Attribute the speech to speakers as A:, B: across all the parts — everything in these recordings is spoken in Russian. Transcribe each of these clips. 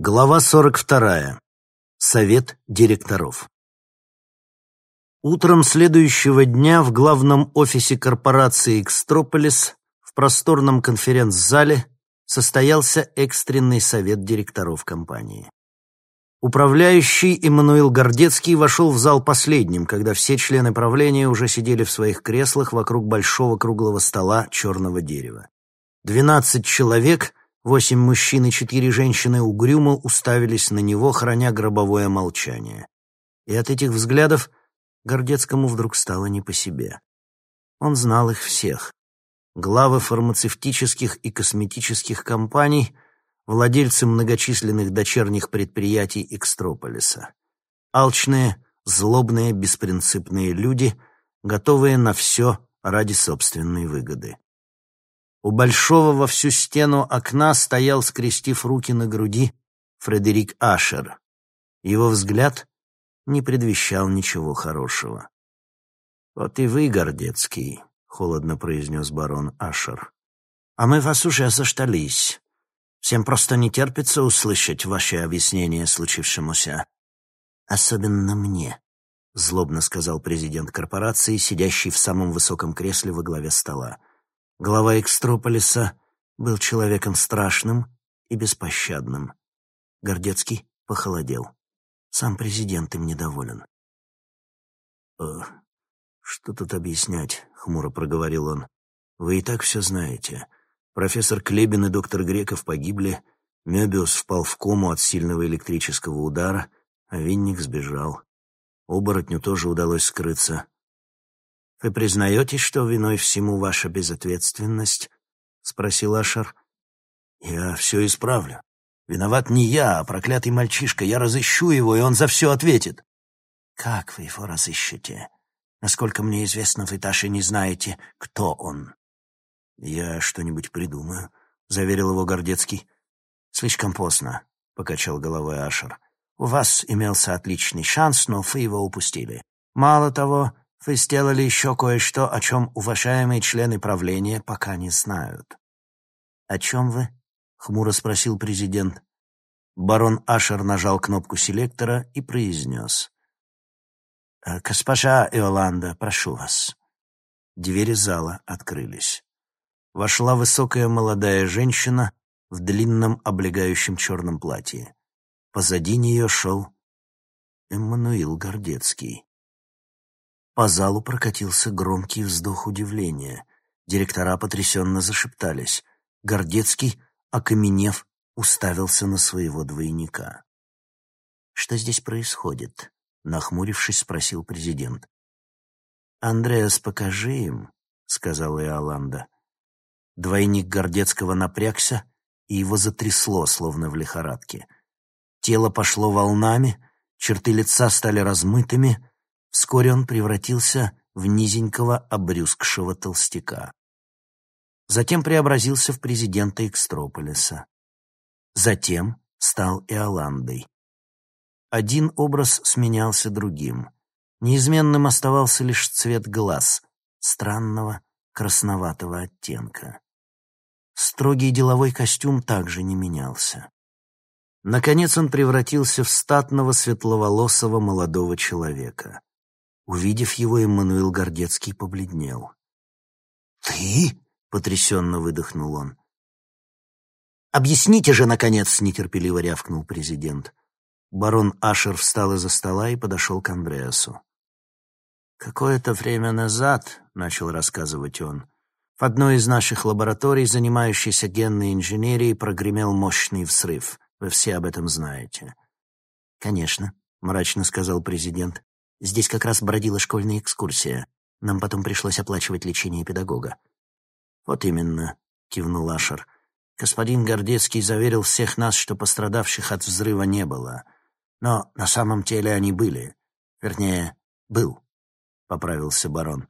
A: Глава 42. Совет директоров. Утром следующего дня в главном офисе корпорации «Экстрополис» в просторном конференц-зале состоялся экстренный совет директоров компании. Управляющий Эммануил Гордецкий вошел в зал последним, когда все члены правления уже сидели в своих креслах вокруг большого круглого стола черного дерева. Двенадцать человек — Восемь мужчин и четыре женщины угрюмо уставились на него, храня гробовое молчание. И от этих взглядов Гордецкому вдруг стало не по себе. Он знал их всех. Главы фармацевтических и косметических компаний, владельцы многочисленных дочерних предприятий Экстрополиса. Алчные, злобные, беспринципные люди, готовые на все ради собственной выгоды. У большого во всю стену окна стоял, скрестив руки на груди, Фредерик Ашер. Его взгляд не предвещал ничего хорошего. «Вот и вы, Гордецкий», — холодно произнес барон Ашер. «А мы вас уже заштались. Всем просто не терпится услышать ваше объяснение случившемуся. Особенно мне», — злобно сказал президент корпорации, сидящий в самом высоком кресле во главе стола. Глава Экстрополиса был человеком страшным и беспощадным. Гордецкий похолодел. Сам президент им недоволен. «Э, «Что тут объяснять?» — хмуро проговорил он. «Вы и так все знаете. Профессор Клебин и доктор Греков погибли, Мёбиус впал в кому от сильного электрического удара, а Винник сбежал. Оборотню тоже удалось скрыться. «Вы признаете, что виной всему ваша безответственность?» — спросил Ашер. «Я все исправлю. Виноват не я, а проклятый мальчишка. Я разыщу его, и он за все ответит». «Как вы его разыщете? Насколько мне известно, вы даже не знаете, кто он». «Я что-нибудь придумаю», — заверил его Гордецкий. «Слишком поздно», — покачал головой Ашер. «У вас имелся отличный шанс, но вы его упустили. Мало того, вы сделали еще кое-что, о чем уважаемые члены правления пока не знают». «О чем вы?» — хмуро спросил президент. Барон Ашер нажал кнопку селектора и произнес. «Э, «Госпожа Иоланда, прошу вас». Двери зала открылись. Вошла высокая молодая женщина в длинном облегающем черном платье. Позади нее шел Эммануил Гордецкий. По залу прокатился громкий вздох удивления. Директора потрясенно зашептались. Гордецкий, окаменев, уставился на своего двойника. «Что здесь происходит?» — нахмурившись, спросил президент. «Андреас, покажи им», — сказала Иоланда. Двойник Гордецкого напрягся, и его затрясло, словно в лихорадке. Тело пошло волнами, черты лица стали размытыми, Вскоре он превратился в низенького обрюзгшего толстяка. Затем преобразился в президента Экстрополиса. Затем стал Иоландой. Один образ сменялся другим. Неизменным оставался лишь цвет глаз, странного красноватого оттенка. Строгий деловой костюм также не менялся. Наконец он превратился в статного светловолосого молодого человека. Увидев его, Эммануил Гордецкий побледнел. «Ты?» — потрясенно выдохнул он. «Объясните же, наконец!» — нетерпеливо рявкнул президент. Барон Ашер встал из-за стола и подошел к Андреасу. «Какое-то время назад, — начал рассказывать он, — в одной из наших лабораторий, занимающейся генной инженерией, прогремел мощный взрыв. Вы все об этом знаете». «Конечно», — мрачно сказал президент. Здесь как раз бродила школьная экскурсия. Нам потом пришлось оплачивать лечение педагога». «Вот именно», — кивнул Ашер. «Господин Гордецкий заверил всех нас, что пострадавших от взрыва не было. Но на самом деле они были. Вернее, был», — поправился барон.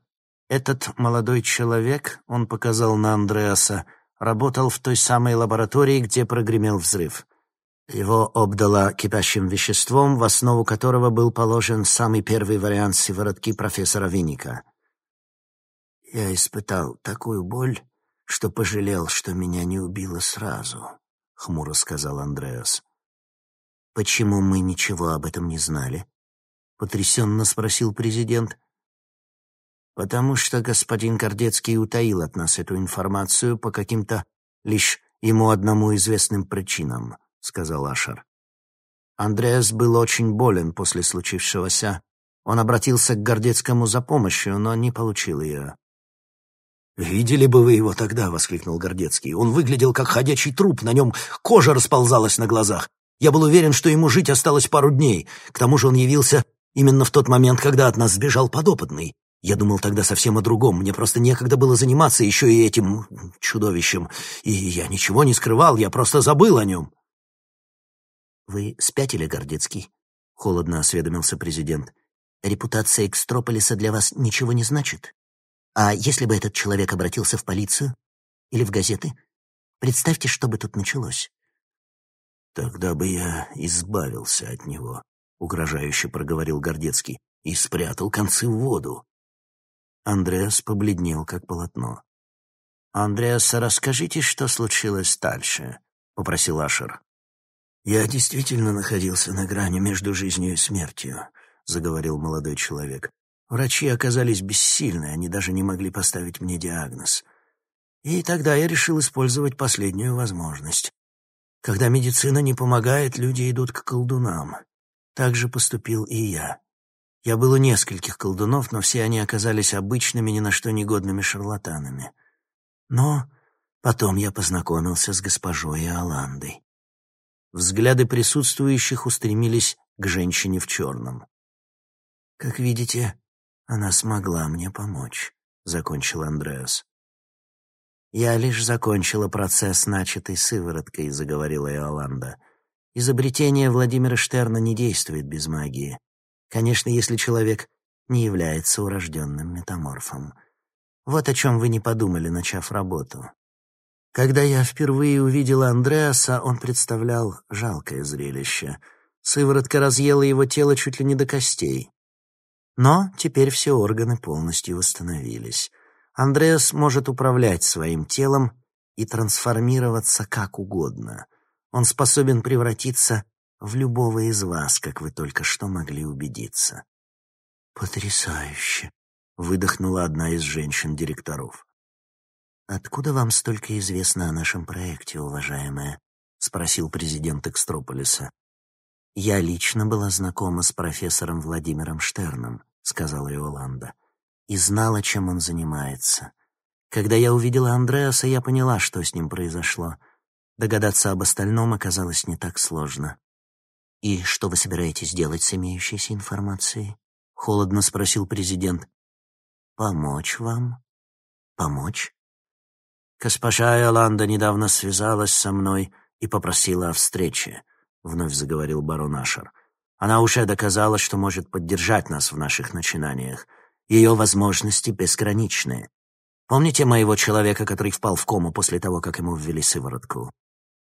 A: «Этот молодой человек, он показал на Андреаса, работал в той самой лаборатории, где прогремел взрыв. Его обдало кипящим веществом, в основу которого был положен самый первый вариант сыворотки профессора Винника. Я испытал такую боль, что пожалел, что меня не убило сразу, — хмуро сказал Андреас. «Почему мы ничего об этом не знали?» — потрясенно спросил президент. «Потому что господин Гордецкий утаил от нас эту информацию по каким-то лишь ему одному известным причинам», — сказал Ашер. Андреас был очень болен после случившегося. Он обратился к Гордецкому за помощью, но не получил ее.
B: «Видели бы вы его тогда!» — воскликнул Гордецкий. «Он выглядел как ходячий труп, на нем кожа расползалась на глазах. Я был уверен, что ему жить осталось пару дней. К тому же он явился именно в тот момент, когда от нас сбежал подопытный. Я думал тогда совсем о другом. Мне просто некогда было заниматься еще и этим чудовищем. И я ничего не скрывал, я просто забыл о нем».
A: «Вы спятили, Гордецкий?» — холодно осведомился президент. «Репутация Экстрополиса для вас ничего не значит? А если бы этот человек обратился в полицию или в газеты? Представьте, что бы тут началось».
B: «Тогда бы я избавился от него», — угрожающе проговорил Гордецкий, «и спрятал концы в воду».
A: Андреас побледнел, как полотно. «Андреас, расскажите, что случилось дальше?» — попросил Ашер.
B: «Я действительно находился на грани между жизнью и смертью», — заговорил молодой человек. «Врачи оказались бессильны, они даже не могли поставить мне диагноз. И тогда я решил использовать последнюю возможность. Когда медицина не помогает, люди идут к колдунам. Так же поступил и я. Я был у нескольких колдунов, но все они оказались обычными, ни на что негодными шарлатанами. Но потом я познакомился с госпожой Иоландой. Взгляды присутствующих устремились к женщине в черном. «Как видите, она смогла мне помочь», — закончил Андреас. «Я лишь закончила процесс, начатый сывороткой», — заговорила Иоланда. «Изобретение Владимира Штерна не действует без магии. Конечно, если человек не является урожденным метаморфом. Вот о чем вы не подумали, начав работу. Когда я впервые увидела Андреаса, он представлял жалкое зрелище. Сыворотка разъела его тело чуть ли не до костей. Но теперь все органы полностью восстановились. Андреас может управлять своим телом и трансформироваться как угодно. Он способен превратиться в любого из вас, как вы только что могли убедиться. «Потрясающе!» — выдохнула одна из женщин-директоров. «Откуда вам столько известно о нашем проекте, уважаемая?» — спросил президент Экстрополиса. «Я лично была знакома с профессором Владимиром Штерном», — сказала Иоланда, «и знала, чем он занимается. Когда я увидела Андреаса, я поняла, что с ним произошло. Догадаться об остальном оказалось не так сложно». «И что вы собираетесь делать с имеющейся информацией?» — холодно спросил президент. «Помочь вам?» «Помочь?» «Госпожа Иоланда недавно связалась со мной и попросила о встрече», — вновь заговорил барон Ашер. «Она уже доказала, что может поддержать нас в наших начинаниях. Ее возможности безграничны. Помните моего человека, который впал в кому после того, как ему ввели сыворотку?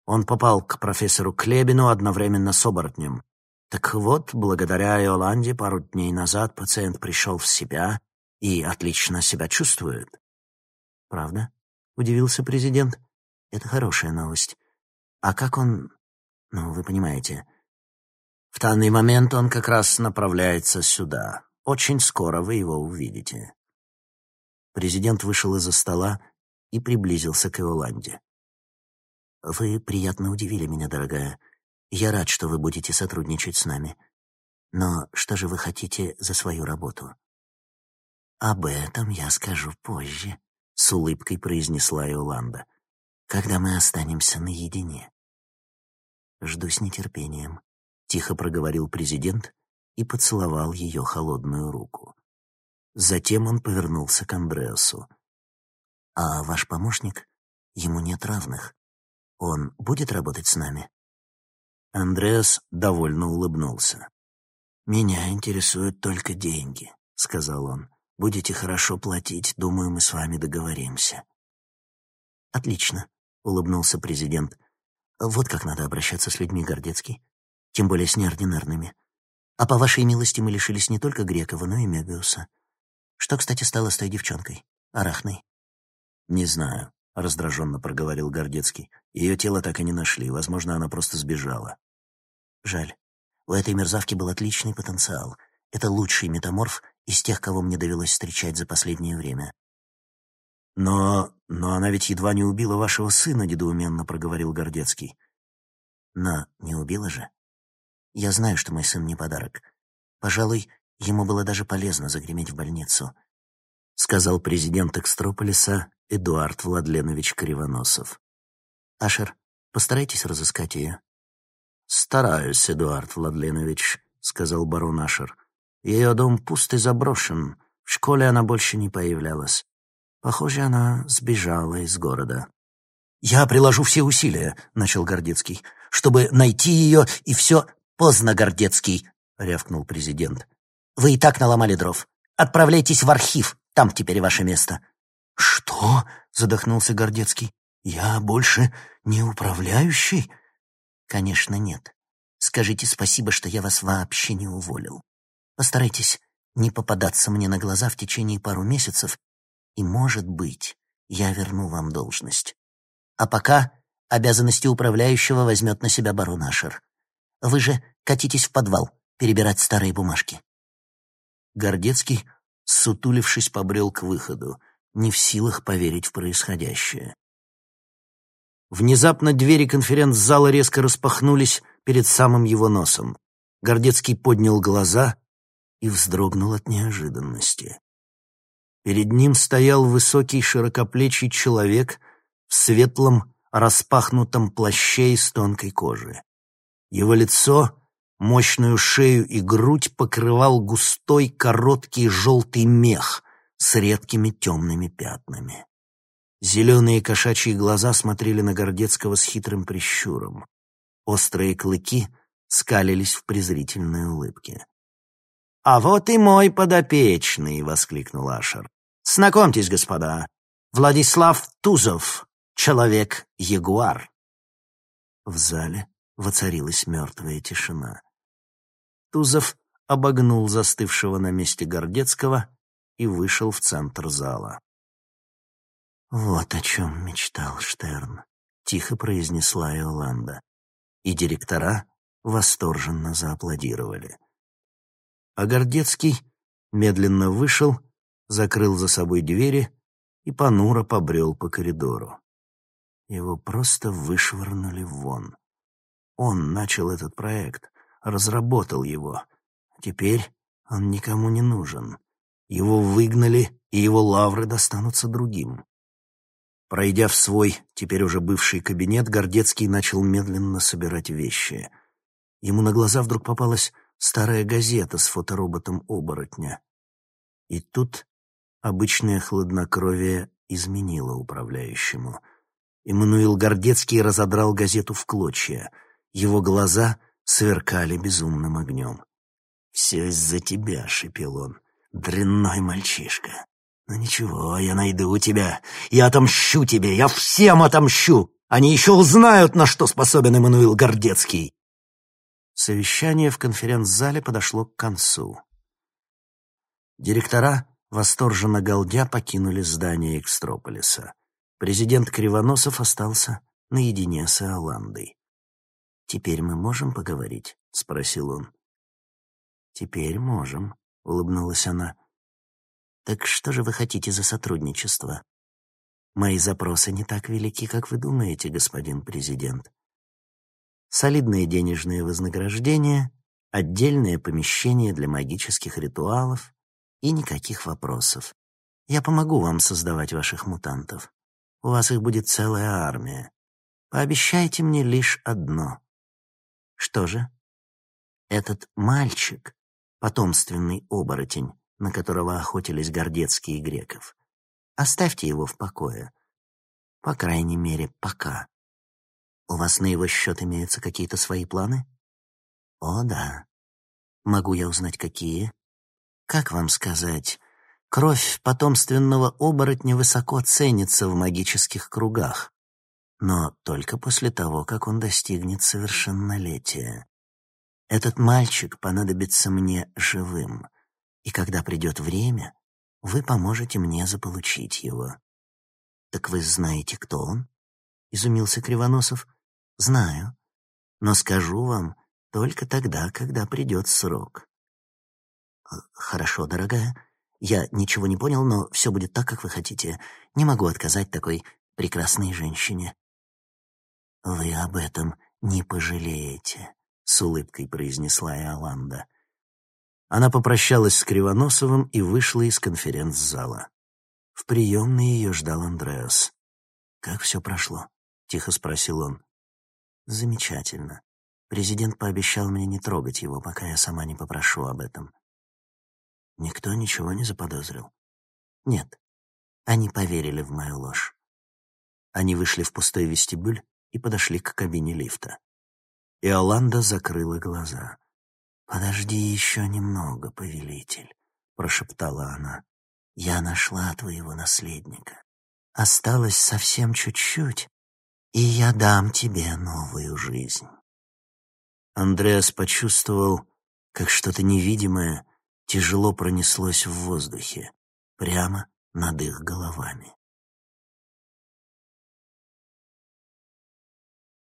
B: Он попал к профессору Клебину одновременно с оборотнем. Так вот, благодаря Иоланде пару дней назад пациент пришел в себя и отлично себя чувствует». «Правда?» Удивился президент. Это хорошая новость. А как он... Ну, вы понимаете. В данный момент он как раз направляется сюда. Очень скоро вы его увидите. Президент вышел из-за стола и приблизился к Иоланде. «Вы приятно удивили меня, дорогая. Я рад, что вы будете сотрудничать с нами. Но что же вы хотите за свою работу?» «Об этом я скажу позже», — с улыбкой произнесла Иоланда, — «когда мы останемся наедине». «Жду с нетерпением», — тихо проговорил президент и поцеловал ее холодную руку. Затем он повернулся к Андреасу. «А ваш помощник? Ему нет равных. Он будет работать с нами?» Андреас довольно улыбнулся. «Меня интересуют только деньги», — сказал он. Будете хорошо платить, думаю, мы с вами договоримся». «Отлично», — улыбнулся президент. «Вот как надо обращаться с людьми, Гордецкий. Тем более с неординарными. А по вашей милости мы лишились не только Грекова, но и Мебиуса. Что, кстати, стало с той девчонкой, Арахной?» «Не знаю», — раздраженно проговорил Гордецкий. «Ее тело так и не нашли. Возможно, она просто сбежала». «Жаль. У этой мерзавки был отличный потенциал. Это лучший метаморф из тех, кого мне довелось встречать за последнее время.
A: «Но... но она ведь едва не убила вашего сына», — недоуменно проговорил Гордецкий.
B: «Но не убила же. Я знаю, что мой сын не подарок. Пожалуй, ему было даже полезно загреметь в больницу», — сказал президент Экстрополиса Эдуард Владленович Кривоносов. «Ашер, постарайтесь разыскать ее».
A: «Стараюсь, Эдуард Владленович», — сказал барон Ашер. «Ее дом пуст и заброшен. В школе она больше не появлялась. Похоже, она сбежала из города».
B: «Я приложу все усилия», — начал Гордецкий, «чтобы найти ее и все...» «Поздно, Гордецкий», — рявкнул президент. «Вы и так наломали дров. Отправляйтесь в архив, там теперь ваше место».
A: «Что?» — задохнулся Гордецкий. «Я больше не управляющий?»
B: «Конечно, нет. Скажите спасибо, что я вас вообще не уволил. Постарайтесь не попадаться мне на глаза в течение пару месяцев, и, может быть, я верну вам должность. А пока обязанности управляющего возьмет на себя барон Ашер. Вы же катитесь в подвал перебирать старые бумажки».
A: Гордецкий, сутулившись, побрел к выходу, не в силах поверить в происходящее. Внезапно двери конференц-зала резко распахнулись перед самым его носом. Гордецкий поднял глаза и вздрогнул от неожиданности. Перед ним стоял высокий широкоплечий человек в светлом распахнутом плаще из тонкой кожи. Его лицо, мощную шею и грудь покрывал густой короткий желтый мех с редкими темными пятнами. Зеленые кошачьи глаза смотрели на Гордецкого с хитрым прищуром. Острые клыки скалились в презрительной улыбке. «А вот и мой подопечный!» — воскликнул Ашер. «Знакомьтесь, господа, Владислав Тузов, человек-ягуар». В зале воцарилась мертвая тишина. Тузов обогнул застывшего на месте Гордецкого и вышел в центр зала.
B: «Вот о чем мечтал Штерн», — тихо произнесла Иоланда. И директора восторженно зааплодировали.
A: А Гордецкий медленно вышел, закрыл за собой двери и понуро побрел по коридору. Его просто вышвырнули вон. Он начал этот проект, разработал его. Теперь он никому не нужен. Его выгнали, и его лавры достанутся другим. Пройдя в свой, теперь уже бывший кабинет, Гордецкий начал медленно собирать вещи. Ему на глаза вдруг попалась старая газета с фотороботом оборотня. И тут обычное хладнокровие изменило управляющему. Эммануил Гордецкий разодрал газету в клочья. Его глаза сверкали безумным огнем. «Все из-за тебя», — шипел он, — «дрянной мальчишка. «Ну ничего, я найду тебя. Я отомщу тебе. Я всем отомщу. Они еще узнают, на что способен Эммануил Гордецкий». Совещание в конференц-зале подошло к концу. Директора, восторженно галдя, покинули здание Экстрополиса. Президент Кривоносов остался наедине с Иоландой. «Теперь мы можем поговорить?» — спросил он. «Теперь можем», — улыбнулась она. Так что же вы хотите за сотрудничество? Мои запросы не так велики, как вы думаете, господин президент. Солидные денежные вознаграждения, отдельное помещение для магических ритуалов и никаких вопросов. Я помогу вам создавать ваших мутантов. У вас их будет целая армия. Пообещайте мне лишь одно. Что же? Этот мальчик, потомственный оборотень, на которого охотились Гордецкие Греков. Оставьте его в покое. По крайней мере, пока. У вас на его счет имеются какие-то свои планы? О, да. Могу я узнать, какие? Как вам сказать? Кровь потомственного оборотня высоко ценится в магических кругах. Но только после того, как он достигнет совершеннолетия. Этот мальчик понадобится мне живым — и когда придет время, вы поможете мне заполучить его». «Так вы знаете, кто он?» — изумился Кривоносов. «Знаю. Но скажу вам,
B: только тогда, когда придет срок. Э, «Хорошо, дорогая. Я ничего не понял, но все будет так, как вы хотите. Не могу отказать такой прекрасной женщине». «Вы об этом не пожалеете», — с улыбкой произнесла Иоланда.
A: Она попрощалась с Кривоносовым и вышла из конференц-зала. В приемной ее ждал Андреас.
B: «Как все прошло?»
A: — тихо спросил он.
B: «Замечательно. Президент пообещал мне не трогать его, пока я сама не попрошу об этом.
A: Никто ничего не заподозрил.
B: Нет, они поверили в мою ложь.
A: Они вышли в пустой вестибюль и подошли к кабине лифта. Иоланда закрыла глаза.
B: «Подожди еще немного, повелитель», — прошептала она. «Я нашла твоего наследника. Осталось совсем чуть-чуть, и я дам тебе новую жизнь».
A: Андреас почувствовал, как что-то невидимое тяжело пронеслось в воздухе, прямо над их головами.